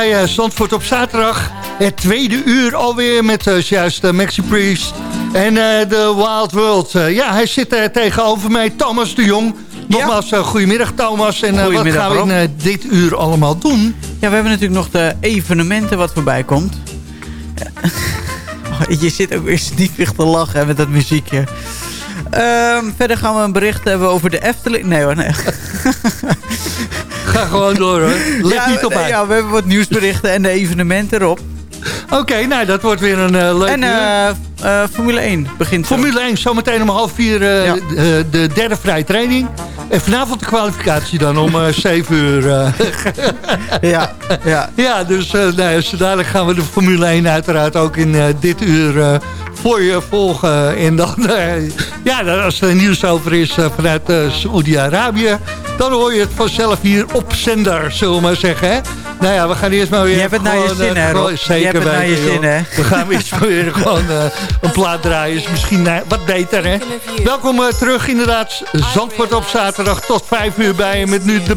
Bij eh, Zandvoort op zaterdag. Het tweede uur alweer met uh, juist uh, Maxi Priest en eh, de Wild World. Eh, ja, hij zit tegenover mij, Thomas de Jong. Nogmaals, goedemiddag Thomas. En uh, wat gaan we in dit uur allemaal doen? Ja, we hebben natuurlijk nog de evenementen wat voorbij komt. Oh, je zit ook weer stiefig te lachen hè, met dat muziekje. Um, verder gaan we een bericht hebben over de Efteling. Nee hoor, nee. Ga gewoon door hoor. Let ja, niet op mij. Ja, we hebben wat nieuwsberichten en de evenementen erop. Oké, okay, nou dat wordt weer een uh, leuk En uh, uh, Formule 1 begint Formule 1, zometeen om half vier ja. de, de derde vrije training. En vanavond de kwalificatie dan om uh, 7 uur. Uh. ja, ja. ja, dus uh, nou, zo dadelijk gaan we de Formule 1 uiteraard ook in dit uur voor je volgen. En dan, ja, als er nieuws over is vanuit Saoedi-Arabië... dan hoor je het vanzelf hier op zender, zullen we maar zeggen. Hè? Nou ja, we gaan eerst maar weer... Je hebt het naar je zin, hè, Rob? Zeker je hebt het naar je zin, hè? We gaan eerst maar weer gewoon een plaat draaien. Is misschien wat beter, hè? Welkom terug, inderdaad. Zandvoort op zaterdag tot 5 uur bij je met nu de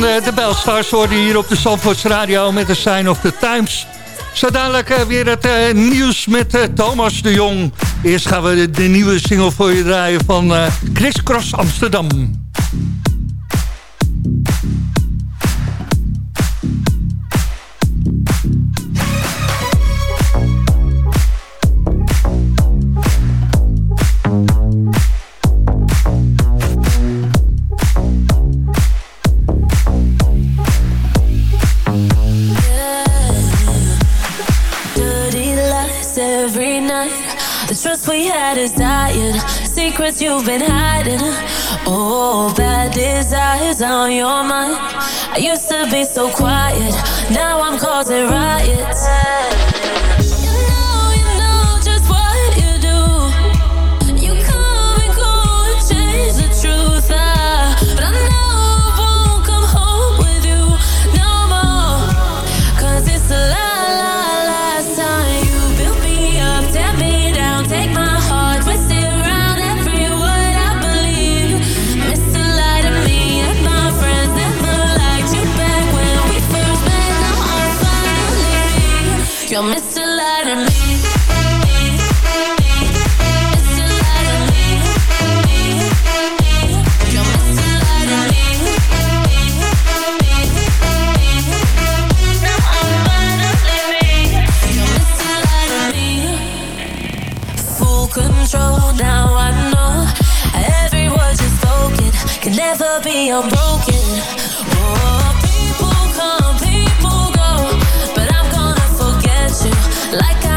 de, Belstars worden hier op de Zandvoorts Radio met de Sign of the Times. Zo dadelijk uh, weer het uh, nieuws met uh, Thomas de Jong. Eerst gaan we de, nieuwe single voor je draaien van Chris Cross Amsterdam. Is. Secrets you've been hiding. Oh, bad desires on your mind. I used to be so quiet. Now I'm causing riots. never be unbroken. Oh, people come, people go, but I'm gonna forget you like I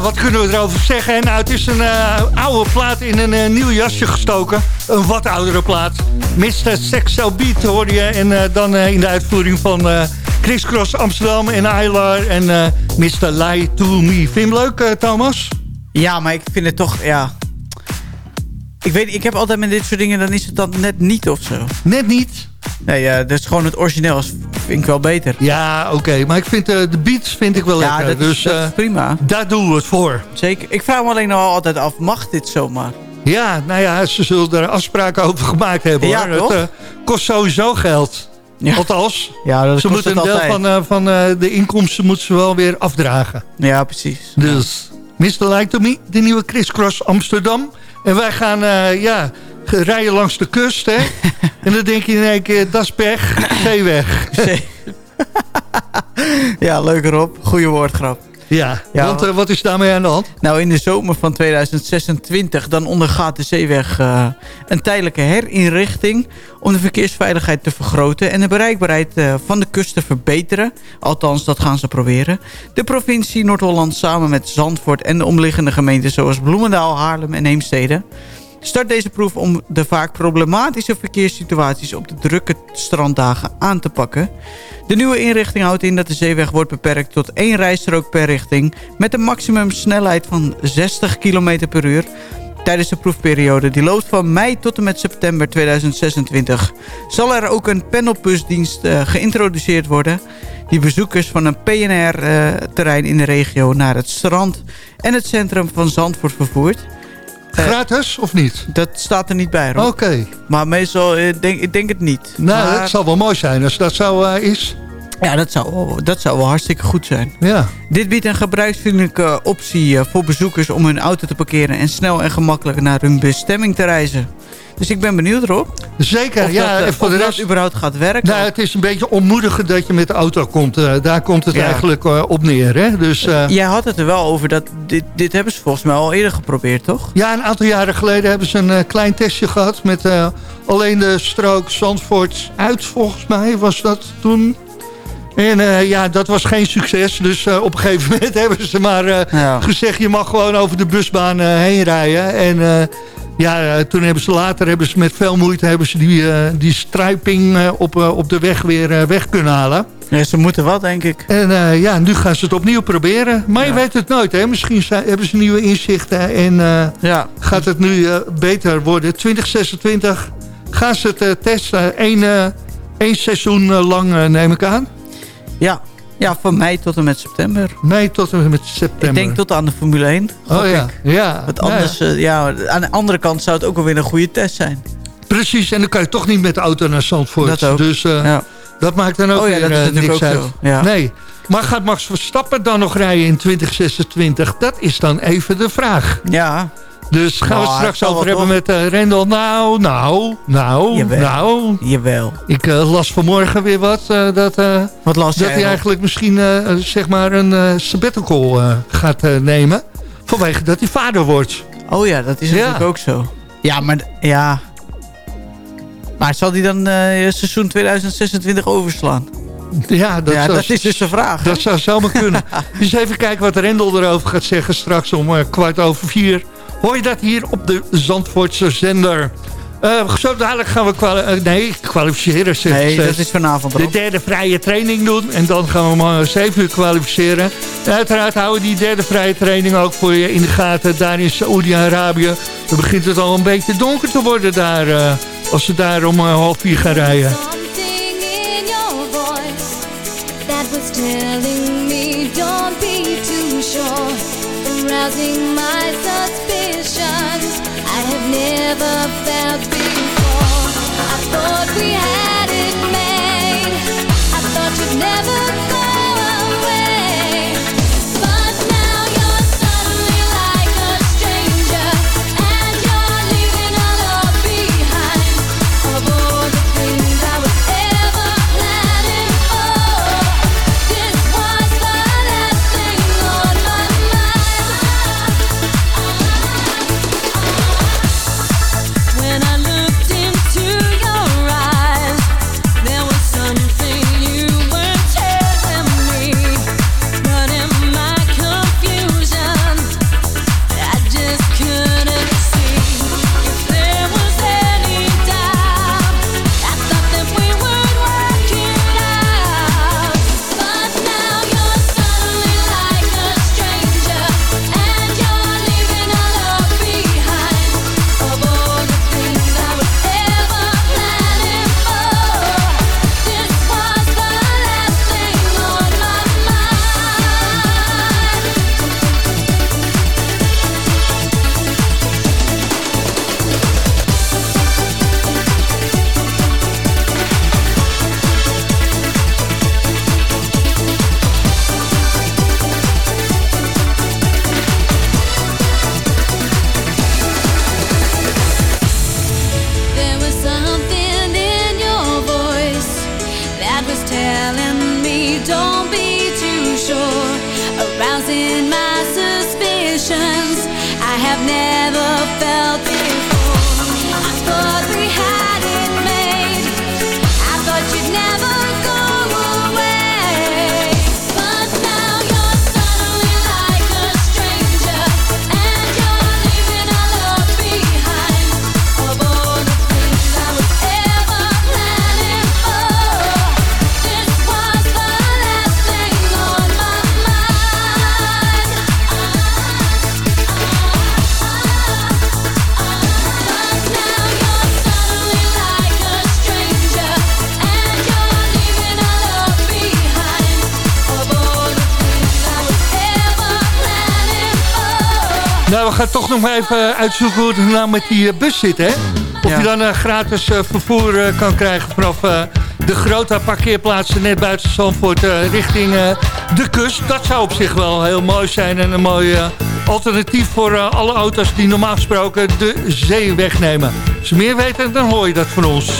Ja, wat kunnen we erover zeggen? Nou, het is een uh, oude plaat in een uh, nieuw jasje gestoken. Een wat oudere plaat. Mr. Sexo Beat hoorde je. En uh, dan in de uitvoering van Chris Cross Amsterdam en Aylar en Mr. Lie To Me. Vind je hem leuk, Thomas? Ja, maar ik vind het toch, ja... Ik weet, ik heb altijd met dit soort dingen, dan is het dan net niet of zo. Net niet? Nee, uh, dus gewoon het origineel vind ik wel beter. Ja, oké. Maar ik vind uh, de beats vind ik wel ja, lekker. Dat dus, dat is uh, prima. Daar doen we het voor. Zeker. Ik vraag me alleen nog altijd af, mag dit zomaar? Ja, nou ja, ze zullen er afspraken over gemaakt hebben. Ja, hoor. toch? Het kost sowieso geld. Ja. Althans, ja, dat ze moeten een deel van, van de inkomsten moeten ze wel weer afdragen. Ja, precies. Dus, Mr. Like To Me, de nieuwe Chris Cross Amsterdam. En wij gaan, ja rijden langs de kust, hè? en dan denk je in één keer, dat is pech, zeeweg. ja, leuk erop. Goeie woordgrap. Ja, ja want uh, wat is daarmee aan de hand? Nou, in de zomer van 2026 dan ondergaat de zeeweg uh, een tijdelijke herinrichting... om de verkeersveiligheid te vergroten en de bereikbaarheid uh, van de kust te verbeteren. Althans, dat gaan ze proberen. De provincie Noord-Holland samen met Zandvoort en de omliggende gemeenten... zoals Bloemendaal, Haarlem en Heemstede start deze proef om de vaak problematische verkeerssituaties op de drukke stranddagen aan te pakken. De nieuwe inrichting houdt in dat de zeeweg wordt beperkt tot één rijstrook per richting... met een maximumsnelheid van 60 km per uur. Tijdens de proefperiode, die loopt van mei tot en met september 2026... zal er ook een panelbusdienst uh, geïntroduceerd worden... die bezoekers van een PNR-terrein uh, in de regio naar het strand... en het centrum van Zandvoort vervoert... Gratis of niet? Dat staat er niet bij, Oké. Okay. Maar meestal, ik denk, ik denk het niet. Nou, maar... dat zou wel mooi zijn als dat zo uh, is. Ja, dat zou, dat zou wel hartstikke goed zijn. Ja. Dit biedt een gebruiksvriendelijke optie uh, voor bezoekers om hun auto te parkeren... en snel en gemakkelijk naar hun bestemming te reizen. Dus ik ben benieuwd erop. Zeker, of ja. Dat, en voor of de dat rest... überhaupt gaat werken. Nou, het is een beetje onmoedigend dat je met de auto komt. Uh, daar komt het Ja. eigenlijk uh, op neer. Hè? Dus, uh, Jij had het er wel over dat dit, dit hebben ze volgens mij al eerder geprobeerd, toch? ja, een aantal jaren geleden hebben ze een eh, klein testje gehad... met eh, alleen de strook Zandvoort uit, volgens mij was dat toen... En eh, ja, dat was geen succes. Dus eh, op een gegeven moment hebben ze maar eh, Ja. gezegd... je mag gewoon over de busbaan heen rijden. En ja, toen hebben ze later hebben ze met veel moeite... hebben ze die, die struiping op, op de weg weer weg kunnen halen. Ja, ze moeten wat, denk ik. En ja, nu gaan ze het opnieuw proberen. Maar je weet het nooit, hè. Misschien zijn- hebben ze nieuwe inzichten en Ja, gaat het nu beter worden. 2026 gaan ze het testen. Eén, één seizoen lang, neem ik aan. Ja. ja, van mei tot en met september. Mei tot en met september. Ik denk tot aan de Formule 1. Oh ja, ik. ja. Want ja. anders, eh, ja, aan de andere kant zou het ook alweer een goede test zijn. Precies, en dan kan je toch niet met de auto naar Zandvoort. Dat ook. Dus eh, Ja. dat maakt dan ook Oh ja, weer dat is natuurlijk niks ook uit. zo. Ja. Nee, maar gaat Max Verstappen dan nog rijden in 2026? Dat is dan even de vraag. Ja, Dus gaan we Nou, het straks het zal over hebben met eh Rendel. Nou, nou, nou, Jawel. nou. jawel. Ik eh, las vanmorgen weer wat. eh, dat eh, Wat las dat hij eigenlijk misschien eh, zeg maar een eh, sabbatical eh, gaat eh, nemen. Vanwege dat hij vader wordt. Oh ja, dat is Ja. natuurlijk ook zo. Ja, maar... Ja. Maar zal hij dan eh, seizoen 2026 overslaan? Ja, dat, ja, zou, dat is dus de vraag. hè? dat zou zomaar kunnen. dus even kijken wat Rendel erover gaat zeggen straks om eh, kwart over vier. Hoor je dat hier op de Zandvoortse zender. Eh, zo dadelijk gaan we kwali eh, nee, kwalificeren. nee, dat is vanavond de derde vrije training doen. En dan gaan we hem om 7 uur kwalificeren. En uiteraard houden we die derde vrije training ook voor je in de gaten. Daar in Saoedi-Arabië. Dan begint het al een beetje donker te worden daar. eh, als ze daar om eh, half vier gaan rijden. Something in your voice that was telling me don't be too sure, arousing my never ga toch nog maar even uitzoeken hoe het nou met die eh, bus zit, hè? Of je dan eh, gratis eh, vervoer kan krijgen vanaf de grote parkeerplaatsen net buiten Zandvoort richting de kust. Dat zou op zich wel heel mooi zijn en een mooi alternatief voor alle auto's die normaal gesproken de zee wegnemen. Als je meer weten, dan hoor je dat van ons.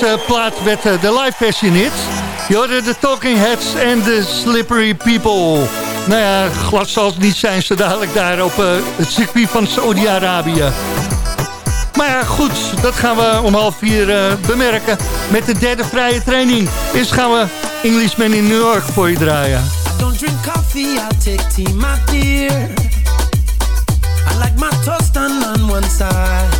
deze plaat met eh, de live versie niet. Je de Talking Heads en de Slippery People. Nou ja, glad zal niet zijn ze dadelijk daar op eh, het circuit van Saudi-Arabië. Maar ja, goed, dat gaan we om half vier eh, bemerken met de derde vrije training. Eerst gaan we Englishman in New York voor je draaien. Don't drink coffee, I'll take tea, my dear. I like my toast on one side.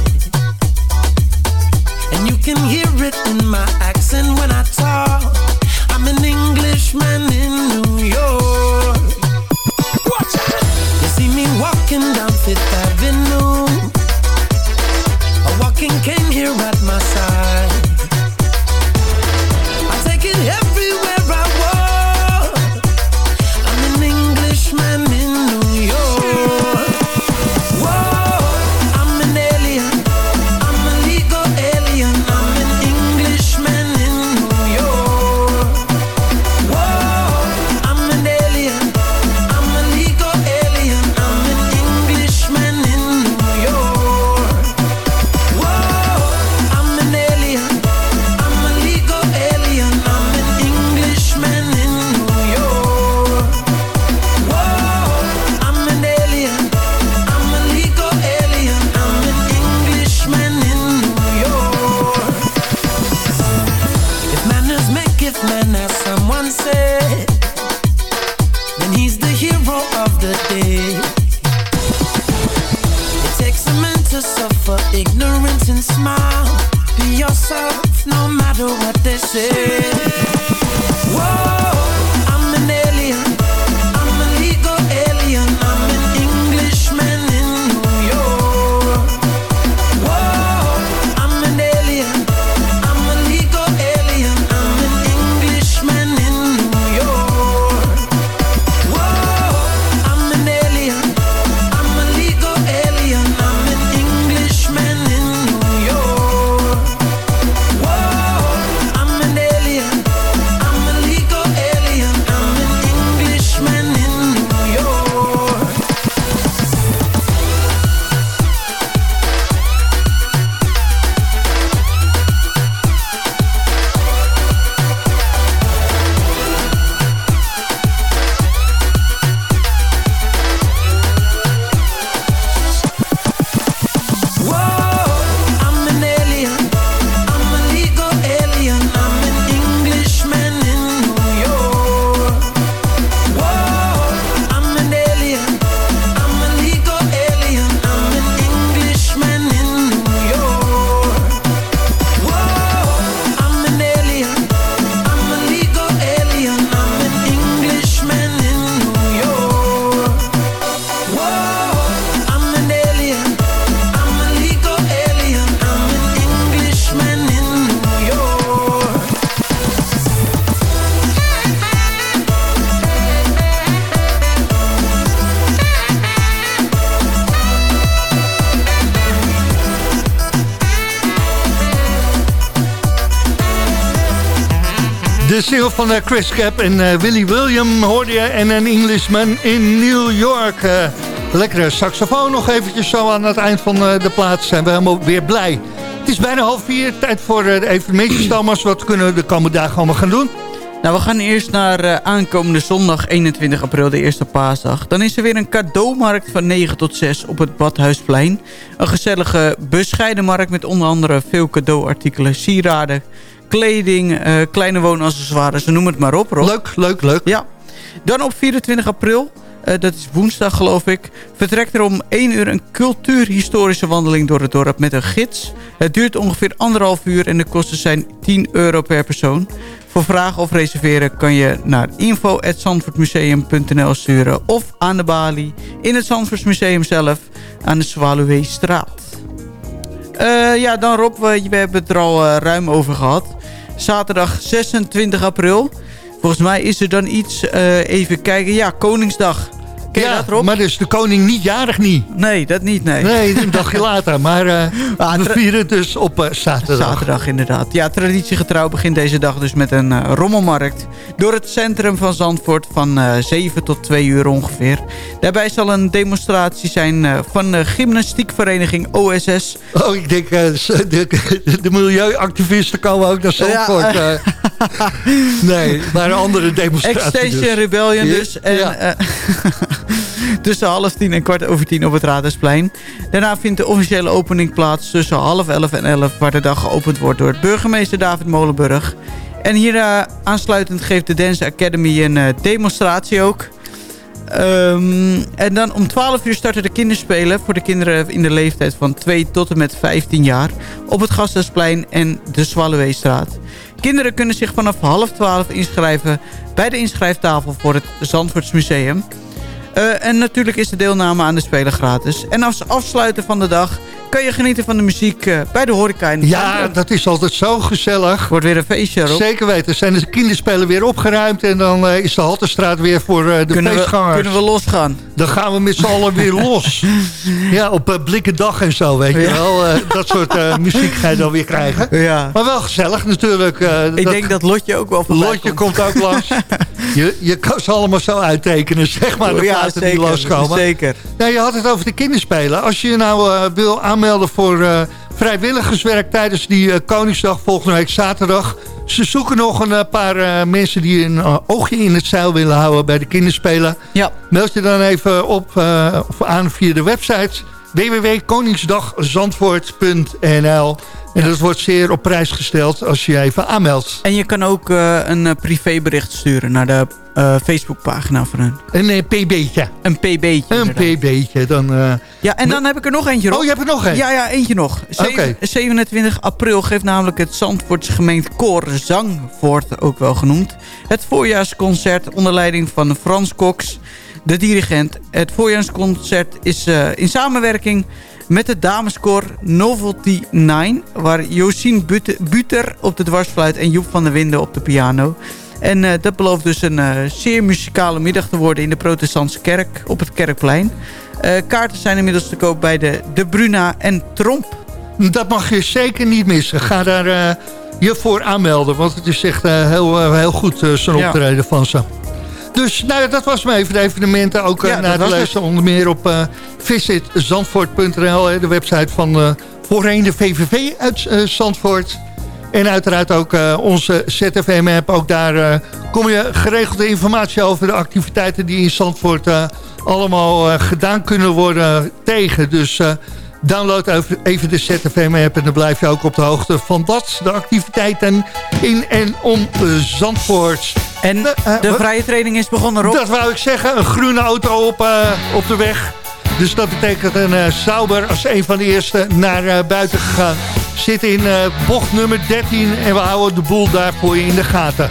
Single van eh, Chris Cap en eh, Willie William hoorde je en een Englishman in New York. Eh, lekkere saxofoon nog eventjes zo aan het eind van de plaats. Zijn we helemaal weer blij. Het is bijna half vier, tijd voor de evenementjes Thomas. Wat kunnen we de komende dagen allemaal gaan doen? Nou, we gaan eerst naar aankomende zondag 21 april, de eerste paasdag. Dan is er weer een cadeaumarkt van 9 tot 6 op het Badhuisplein. Een gezellige bescheiden markt met onder andere veel cadeauartikelen, sieraden, kleding, eh, kleine woonaccessoires, noem het maar op. Rob. Leuk, leuk, leuk. Ja. Dan op 24 april, eh, dat is woensdag geloof ik... vertrekt er om 1 uur een cultuurhistorische wandeling door het dorp met een gids. Het duurt ongeveer anderhalf uur en de kosten zijn 10 euro per persoon. Voor vragen of reserveren kan je naar info.zandvoortmuseum.nl sturen... of aan de balie in het Zandvoortsmuseum zelf aan de Zwaluweestraat. Eh, ja, dan Rob, we, we hebben het er al ruim over gehad. Zaterdag 26 april. Volgens mij is er dan iets, eh, even kijken, ja, Koningsdag. Ken je ja, dat, Rob? maar dus de koning niet jarig niet. Nee, dat niet, nee. Nee, een dagje later. Maar eh, Ah, we vieren het dus op eh, zaterdag. Zaterdag inderdaad. Ja, traditiegetrouw begint deze dag dus met een eh, rommelmarkt. Door het centrum van Zandvoort van eh 7 tot 2 uur ongeveer. Daarbij zal een demonstratie zijn van de gymnastiekvereniging OSS. Oh, ik denk, de, de milieuactivisten komen ook naar Zandvoort. Ja, nee, maar een andere demonstratie Extension dus. Rebellion Ja, dus. En, ja. tussen half tien en kwart over tien op het Raadhuisplein. Daarna vindt de officiële opening plaats tussen half elf en elf... waar de dag geopend wordt door burgemeester David Molenburg. En hier eh, aansluitend geeft de Dance Academy een eh, demonstratie ook... Ehm, en dan om 12 uur starten de kinderspelen voor de kinderen in de leeftijd van 2 tot en met 15 jaar op het Gasthuisplein en de Zwalleweestraat. Kinderen kunnen zich vanaf half 12 inschrijven bij de inschrijftafel voor het Zandvoorts Eh, en natuurlijk is de deelname aan de Spelen gratis. En als afsluiten van de dag kan je genieten van de muziek eh, bij de horeca in de Ja, dat is altijd zo gezellig. Wordt weer een feestje erop. Zeker weten. Zijn de kinderspelen weer opgeruimd en dan eh, is de Halterstraat weer voor de Kunnen we, feestgangers. kunnen we losgaan? Dan gaan we met z'n allen weer los. Ja, op uh, Blikkendag en zo, weet je wel. Dat soort muziek ga je dan weer krijgen. Ja. Maar wel gezellig natuurlijk. Ik denk dat Lotje ook wel voorbij Lotje komt. komt ook langs. Je, je kan ze allemaal zo uittekenen, zeg maar. Ja, platen die zeker. loskomen. zeker. Nou, je had het over de kinderspelen. Als je je nou eh, wil aanmelden voor eh, vrijwilligerswerk tijdens die eh, Koningsdag volgende week zaterdag. Ze zoeken nog een paar eh, mensen die een oogje in het zeil willen houden bij de kinderspelen. Ja. Meld je dan even op eh, of aan via de website www.koningsdagzandvoort.nl En dat wordt zeer op prijs gesteld als je je even aanmeldt. En je kan ook eh, een eh, privébericht sturen naar de eh, Facebookpagina van hun. Een pb'tje. Een pb'tje. Een pb'tje. Dan, Ja, en dan heb ik er nog eentje, Rob. Oh, je hebt er nog één? Ja, ja, eentje nog. Zeven- Oké. 27 april geeft namelijk het Zandvoorts gemeente Koor Zangvoort, ook wel genoemd. Het voorjaarsconcert onder leiding van Frans Cox, de dirigent. Het voorjaarsconcert is in samenwerking met het dameskoor Novelty 9... waar Josien Buter, op de dwarsfluit en Joep van der Winden op de piano... En eh, dat belooft dus een eh, zeer muzikale middag te worden in de protestantse kerk op het Kerkplein. Eh, kaarten zijn inmiddels te koop bij de, de Bruna en Tromp. Dat mag je zeker niet missen. Ga daar je voor aanmelden. Want het is echt heel, heel goed zo'n Ja. optreden van ze. Dus nou, dat was maar even de evenementen. Ook eh, Ja, naar het. lezen onder meer op eh visitzandvoort.nl. De website van eh voorheen de VVV uit Zandvoort. En uiteraard ook onze ZFM-app. Ook daar eh, kom je geregelde informatie over de activiteiten die in Zandvoort allemaal gedaan kunnen worden tegen. Dus download even- de ZFM-app en dan blijf je ook op de hoogte van dat. De activiteiten in en om eh, Zandvoort. En Eh, eh, de vrije training is begonnen, Rob. Dat wou ik zeggen, een groene auto op, op de weg. Dus dat betekent een eh Sauber als een van de eerste naar buiten gegaan. Zit in bocht nummer 13 en we houden de boel daar voor je in de gaten.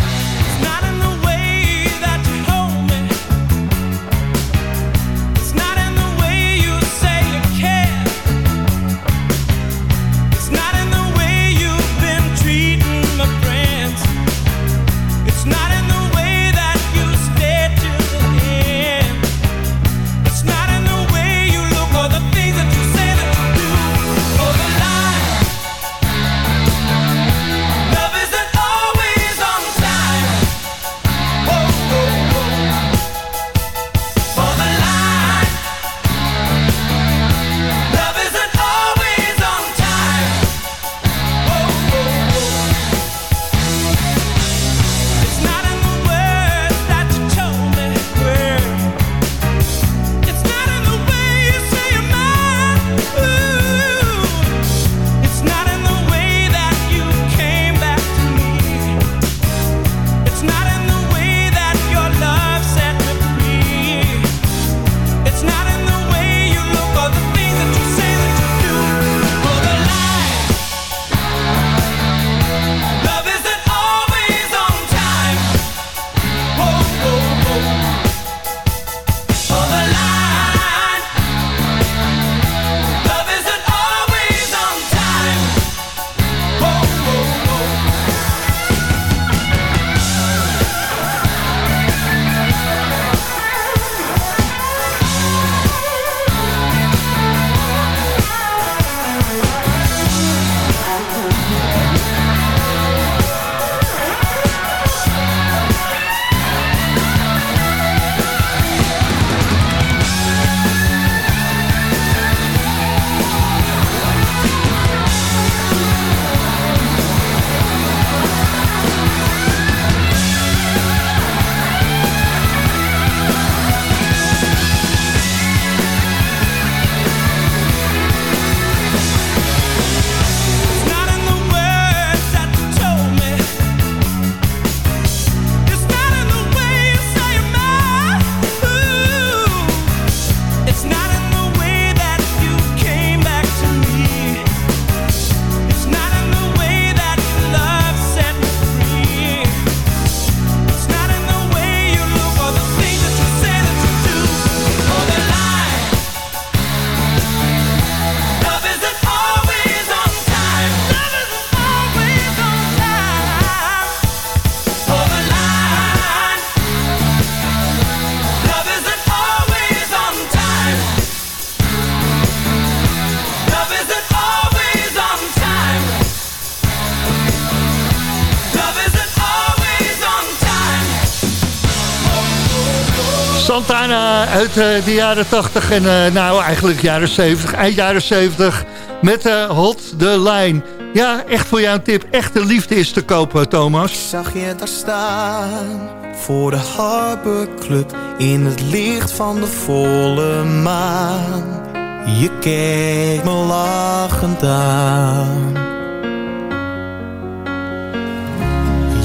uit eh, de jaren 80 en eh, nou eigenlijk jaren 70, eind jaren 70 met uh, Hot the Line. Ja, echt voor jou een tip. Echte liefde is te kopen, Thomas. Ik zag je daar staan voor de Harbor Club in het licht van de volle maan. Je keek me lachend aan.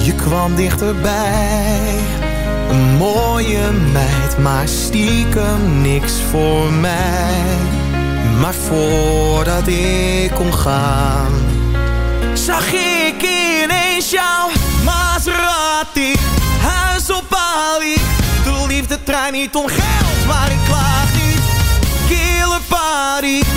Je kwam dichterbij een mooie meid, maar stiekem niks voor mij. Maar voordat ik kon gaan, zag ik ineens jouw Maserati. Huis op Bali, de liefde trein niet om geld, maar ik klaag niet. Kille party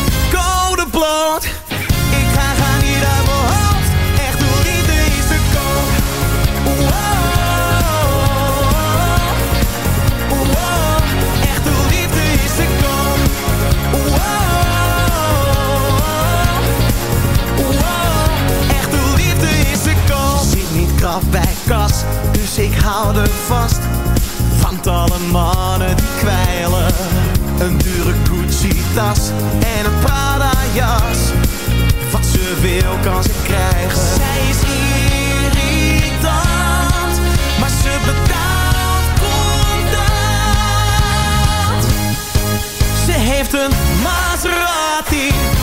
hou het vast, van alle mannen die kwijlen. Een dure Gucci-tas en een Prada-jas. Wat ze wil kan ze krijgen. Zij is irritant, maar ze betaalt contant. Ze heeft een Maserati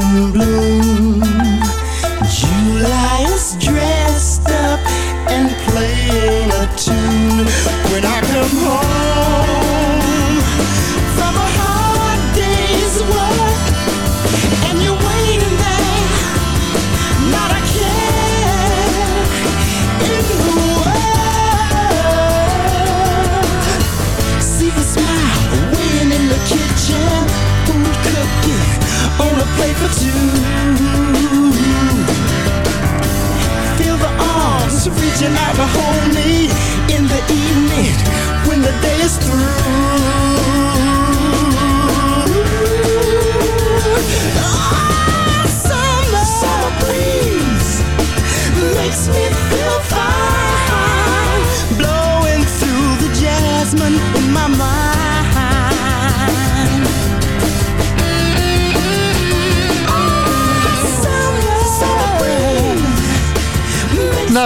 in bloom. July is dressed up and playing a tune. When I come home. you like to hold me in the evening when the day is through. Oh, summer, summer breeze makes me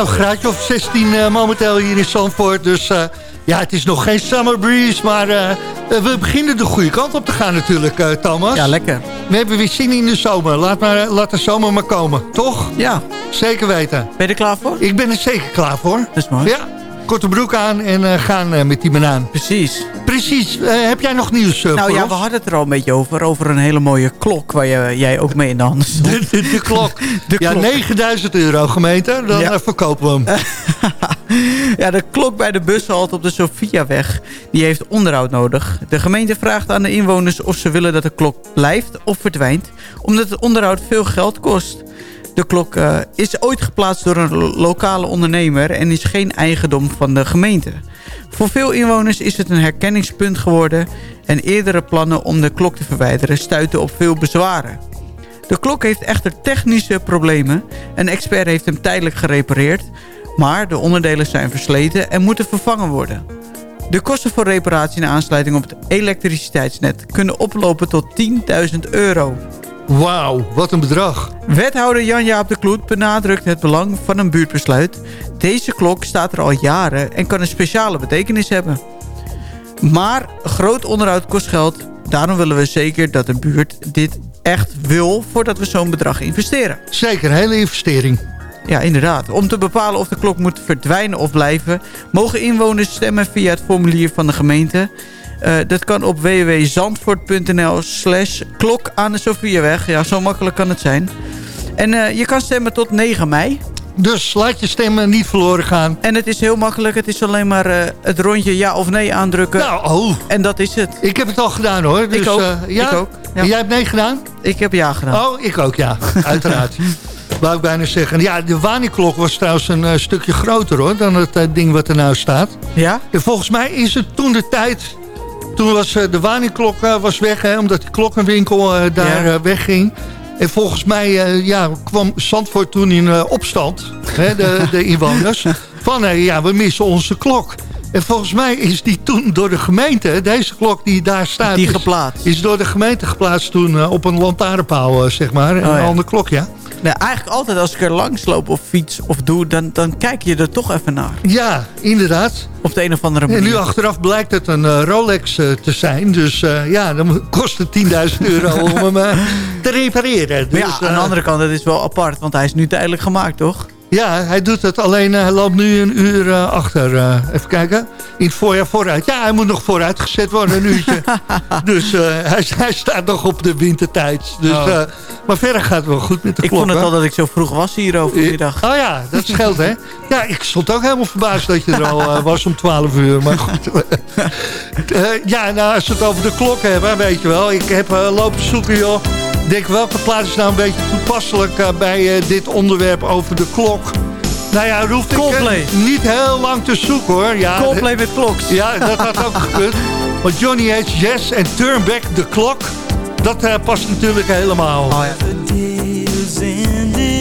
Nou, graadje of 16 uh, momenteel hier in Zandvoort. Dus uh, ja, het is nog geen summer breeze, maar uh, we beginnen de goede kant op te gaan natuurlijk, Thomas. Ja, lekker. We hebben weer zin in de zomer. Laat, maar, laat de zomer maar komen, toch? Ja. Zeker weten. Ben je er klaar voor? Ik ben er zeker klaar voor. Dat is mooi. Ja, korte broek aan en gaan met die banaan. Precies. Precies. Uh, heb jij nog nieuws Nou ja, ons? we hadden het er al een beetje over. Over een hele mooie klok waar je, jij ook mee in de handen stond. De, de, de klok. de ja, klok. 9000 euro gemeente. Dan ja. verkopen we hem. ja, de klok bij de bushalte op de Sofiaweg. Die heeft onderhoud nodig. De gemeente vraagt aan de inwoners of ze willen dat de klok blijft of verdwijnt. Omdat het onderhoud veel geld kost. De klok uh, is ooit geplaatst door een lo lokale ondernemer en is geen eigendom van de gemeente. Voor veel inwoners is het een herkenningspunt geworden en eerdere plannen om de klok te verwijderen stuiten op veel bezwaren. De klok heeft echter technische problemen. Een expert heeft hem tijdelijk gerepareerd, maar de onderdelen zijn versleten en moeten vervangen worden. De kosten voor reparatie en aansluiting op het elektriciteitsnet kunnen oplopen tot 10.000 euro. Wauw, wat een bedrag. Wethouder Jan-Jaap de Kloet benadrukt het belang van een buurtbesluit. Deze klok staat er al jaren en kan een speciale betekenis hebben. Maar groot onderhoud kost geld. Daarom willen we zeker dat de buurt dit echt wil voordat we zo'n bedrag investeren. Zeker, een hele investering. Ja, inderdaad. Om te bepalen of de klok moet verdwijnen of blijven... mogen inwoners stemmen via het formulier van de gemeente... Uh, dat kan op www.zandvoort.nl slash klok aan de Sofiaweg. Ja, zo makkelijk kan het zijn. En uh, je kan stemmen tot 9 mei. Dus laat je stemmen niet verloren gaan. En het is heel makkelijk. Het is alleen maar uh, het rondje ja of nee aandrukken. Nou, oh. En dat is het. Ik heb het al gedaan hoor. Dus, ik ook. ja? Ik ook. Ja. Jij hebt nee gedaan? Ik heb ja gedaan. Oh, ik ook ja. Uiteraard. Wou ik bijna zeggen. Ja, de Wani-klok was trouwens een uh, stukje groter hoor. Dan het uh, ding wat er nou staat. Ja? En volgens mij is het toen de tijd... Toen was uh, de Wani-klok was weg, hè, omdat die klokkenwinkel daar ja. wegging. En volgens mij ja, kwam Zandvoort toen in opstand, hè, de, de inwoners. Van ja, we missen onze klok. En volgens mij is die toen door de gemeente, deze klok die daar staat... Die is, geplaatst. Is door de gemeente geplaatst toen op een lantaarnpaal, zeg maar. Een oh, ja. andere klok, ja. Nee, eigenlijk altijd als ik er langs loop of fiets of doe, dan, dan kijk je er toch even naar. Ja, inderdaad. Op de een of andere manier. En nu achteraf blijkt het een uh, Rolex uh, te zijn. Dus uh, ja, dan kost het 10.000 euro om hem te repareren. Dus, ja, aan de andere kant, dat is wel apart, want hij is nu tijdelijk gemaakt, toch? Ja, hij doet het. Alleen hij loopt nu een uur uh, achter. Uh, even kijken. In het voorjaar vooruit. Ja, hij moet nog vooruit gezet worden, een uurtje. dus uh, hij, hij, staat nog op de wintertijd. Dus, oh. maar verder gaat het wel goed met de ik klok. Ik vond het al dat ik zo vroeg was hier overmiddag. Oh ja, dat scheelt hè. Ja, ik stond ook helemaal verbaasd dat je er al was om 12 uur. Maar goed. ja, nou als we het over de klok hebben, weet je wel. Ik heb lopen zoeken joh. Ik denk welke plaats is nou een beetje toepasselijk uh, bij uh, dit onderwerp over de klok. Nou ja, hoef ik uh, niet heel lang te zoeken hoor. Ja, Coldplay met kloks. Ja, dat had ook gekund. Want Johnny H. Yes en Turn Back the Clock. Dat past natuurlijk helemaal. Oh, ja.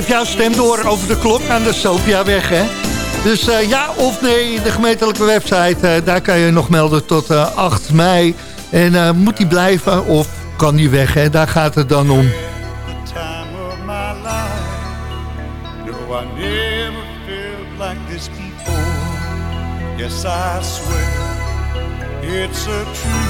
Geef jouw stem door over de klok aan de Sofiaweg, hè. Dus eh, ja of nee, de gemeentelijke website, eh, daar kan je nog melden tot eh, 8 mei. En eh, moet die blijven of kan die weg, hè? Daar gaat het dan om. it's a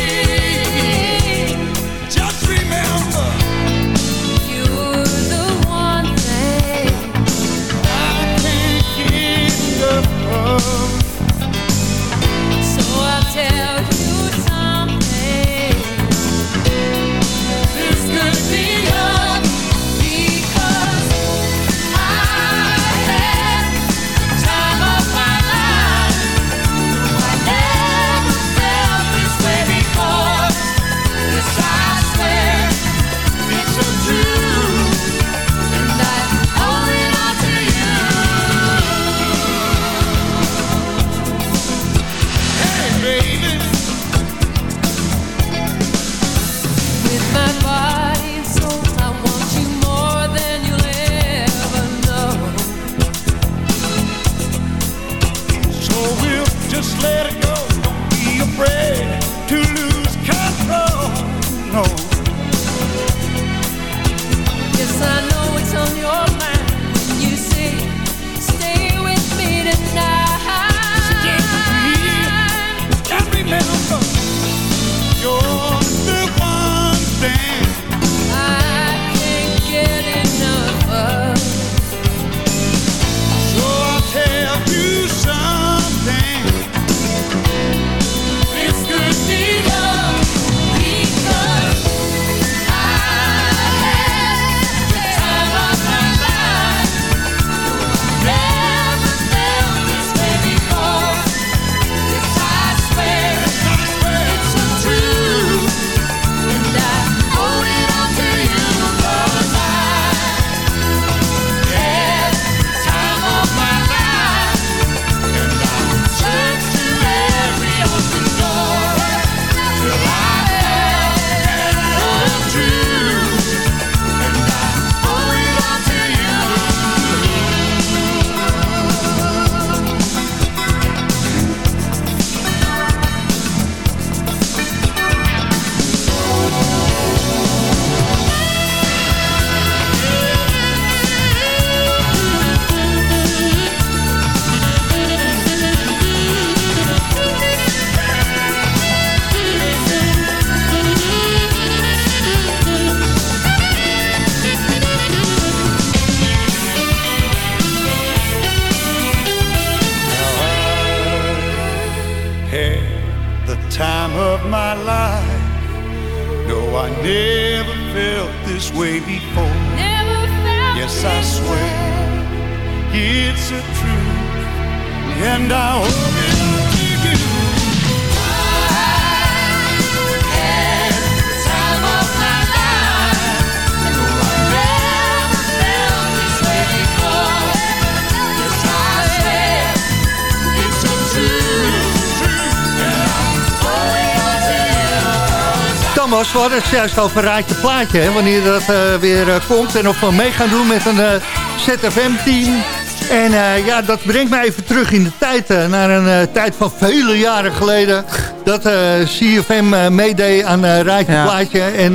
Thomas, we hadden het juist over Raadje Plaatje, hè, wanneer dat eh, weer eh, komt. En of we mee gaan doen met een eh, ZFM-team. En ja, dat brengt mij even terug in de tijd. naar een tijd van vele jaren geleden. Dat CFM meedeed aan Raadje Ja. Plaatje. En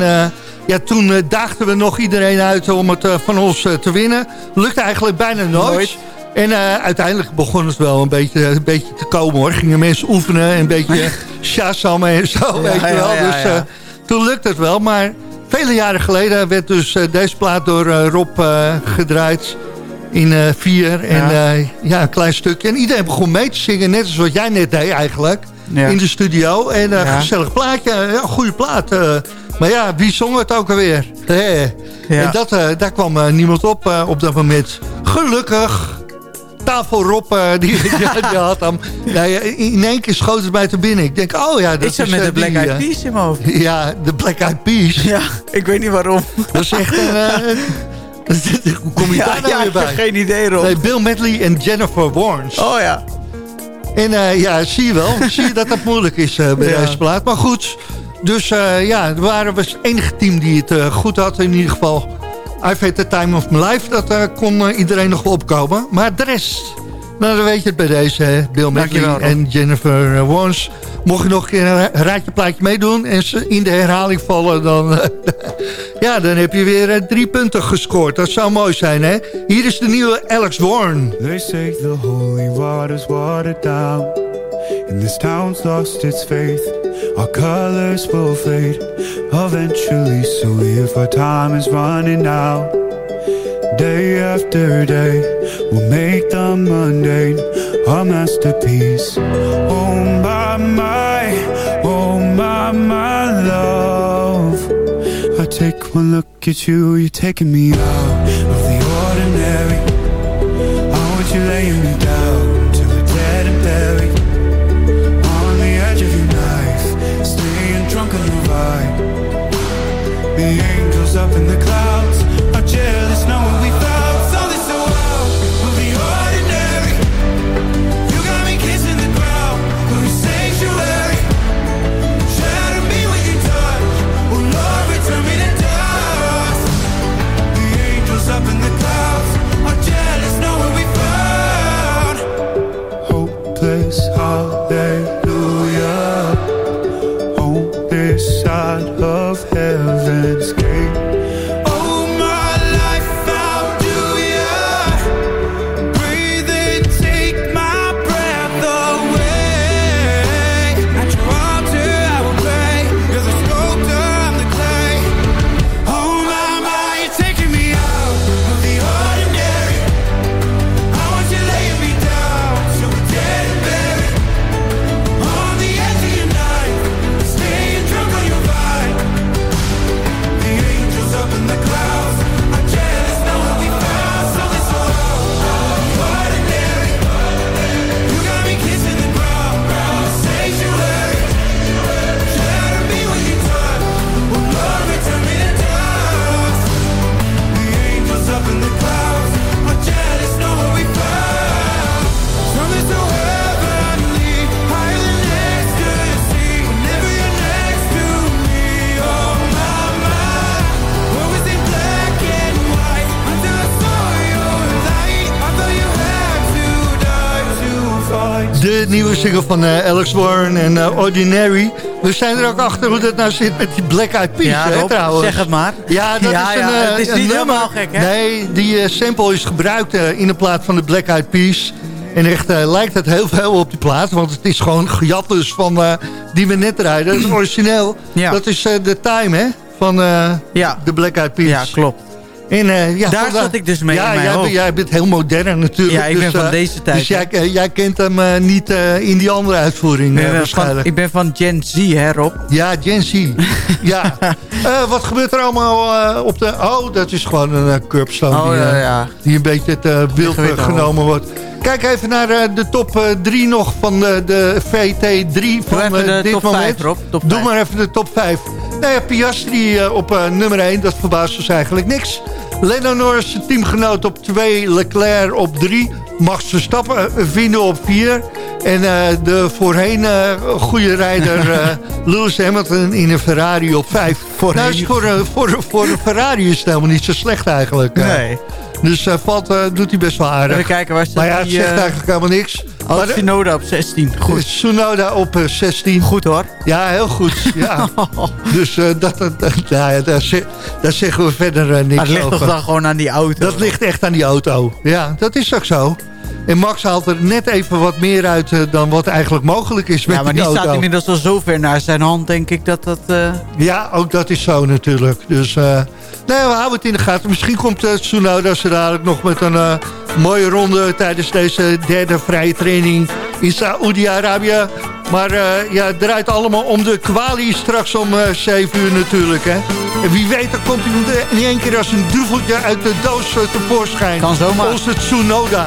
ja, toen daagden we nog iedereen uit om het van ons te winnen. Lukte eigenlijk bijna nooit. Nooit. En uiteindelijk begon het wel een beetje, een beetje te komen hoor. Gingen mensen oefenen en een beetje shazammen en zo, weet je wel. ja, ja, dus. Toen lukte het wel. Maar vele jaren geleden werd dus eh, deze plaat door eh, Rob eh, gedraaid in vier. En Ja. ja. een klein stukje. En iedereen begon mee te zingen, net als wat jij net deed eigenlijk. Ja. In de studio. En een Ja. gezellig plaatje, ja, goede plaat. maar ja, wie zong het ook alweer? Ja. En dat, daar kwam niemand op op dat moment. Gelukkig. Tafel Rob, eh, die, die, had hem. Ja, in één keer schoot het mij te binnen. Ik denk, oh ja, dat Ik is... met eh, de Black Eyed eh, Peas in mijn hoofd. Ja, de Black Eyed Peas. Ja, ik weet niet waarom. Dat is echt een... hoe kom je Ja, daar nou ja, weer ik heb geen idee, Rob. Nee, Bill Medley en Jennifer Warnes. Oh ja. En ja, zie je wel. zie je dat dat moeilijk is bij Ja. deze plaat. Maar goed, dus ja, er waren was het enige team die het goed had. In ieder geval, I've had the time of my life. Dat eh, kon eh, iedereen nog wel opkomen. Maar de rest, nou dan weet je het bij deze. hè. Bill Medley en Jennifer eh, Warnes. Mocht je nog een keer een raadje plaatje meedoen en ze in de herhaling vallen, dan, ja, dan heb je weer drie punten gescoord. Dat zou mooi zijn, hè? Hier is de nieuwe Alex Warren. They say the holy water's watered down And this town's lost its faith Our colors will fade. Eventually So if our time is running out Day after day We'll make the mundane Our masterpiece. Oh my, my Oh my, my love. I take one look at you You're taking me out of the ordinary. I want you laying me van eh, Alex Warren en eh, Ordinary. We zijn er ook achter hoe dat nou zit met die Black Eyed Peas, Ja, hè, Rob, trouwens. zeg het maar. Ja, dat Ja, is een, ja, eh, het is niet nummer. helemaal gek, hè? Nee, die eh, sample is gebruikt eh, in de plaat van de Black Eyed Peas. En echt eh, lijkt het heel veel op die plaat. Want het is gewoon gejat dus van eh, die we net rijden. Dat is origineel. Ja. Dat is eh, de time, hè? Van eh, Ja. de Black Eyed Peas. Ja, klopt. En, eh, ja, Daar zat ik dus mee ja, in mijn jij, hoofd. jij bent heel modern natuurlijk. Ja, ik ben dus, van eh, deze tijd, Dus jij, eh, jij kent hem niet in die andere uitvoering Ik ben, van, waarschijnlijk. ik ben van Gen Z, hè Rob? Ja, Gen Z. ja. Wat gebeurt er allemaal op de... Oh, dat is gewoon een curbstone Oh, die, ja, ja. die een beetje het beeld genomen wordt. Kijk even naar eh, de top 3 nog van de, de VT3 van eh, de dit top moment. 5, Rob. Top Doe 5. maar even de top 5. Nou ja, Piastri eh, op eh, nummer 1, dat verbaast ons eigenlijk niks. Zijn teamgenoot op 2, Leclerc op 3. Max Verstappen eh, vinden op 4. En eh, de voorheen eh, goede rijder Lewis Hamilton in een Ferrari op 5. Voorheen- Nou, is voor, een- voor, voor een Ferrari is het helemaal niet zo slecht eigenlijk. Nee. Dus valt, doet hij best wel aardig. Even kijken, waar Maar ja, het die... zegt eigenlijk helemaal niks. De- Tsunoda op 16. Goed. Tsunoda op eh, 16. Goed hoor. Ja, heel goed. Ja. dus eh, dat, dat, dat- nou daar, zeg- daar zeggen we verder eh, niks Maar het ligt over. toch dan gewoon aan die auto? Dat ligt echt aan die auto. Ja, dat is ook zo. En Max haalt er net even wat meer uit eh, dan wat eigenlijk mogelijk is met Ja, maar die die auto. staat inmiddels al zo ver naar zijn hand, denk ik dat dat... eh, Ja, ook dat is zo natuurlijk. Dus eh nee, we houden het in de gaten. Misschien komt uh, Tsunoda zo dadelijk nog met een eh, mooie ronde... tijdens deze derde vrije training in Saoedi-Arabië. Maar eh, ja, het draait allemaal om de kwalie straks om eh 7 uur natuurlijk. Hè? En wie weet, dan komt hij in één keer als een duveltje uit de doos eh, tevoorschijn. Kan zomaar. Onze Tsunoda.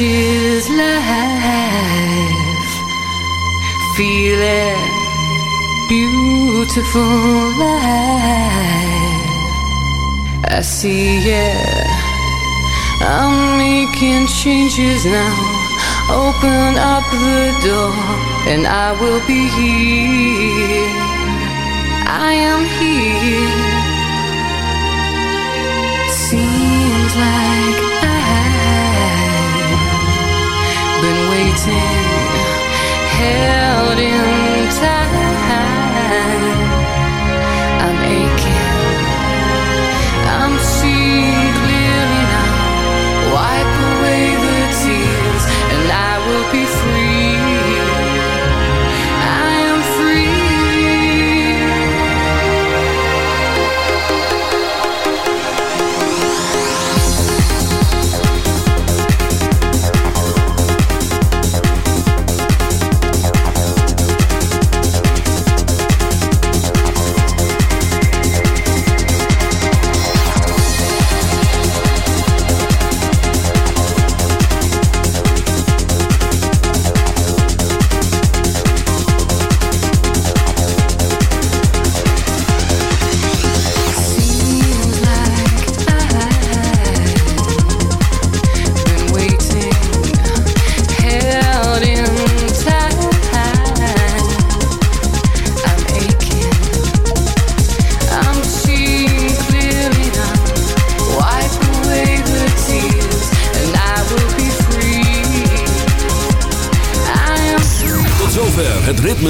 Is life. Feel it, beautiful life. I see it. I'm making changes now. Open up the door, and I will be here. I am here. Seems like waiting, held in time. I'm aching, I'm seeing clearly now. Wipe away the tears, and I will be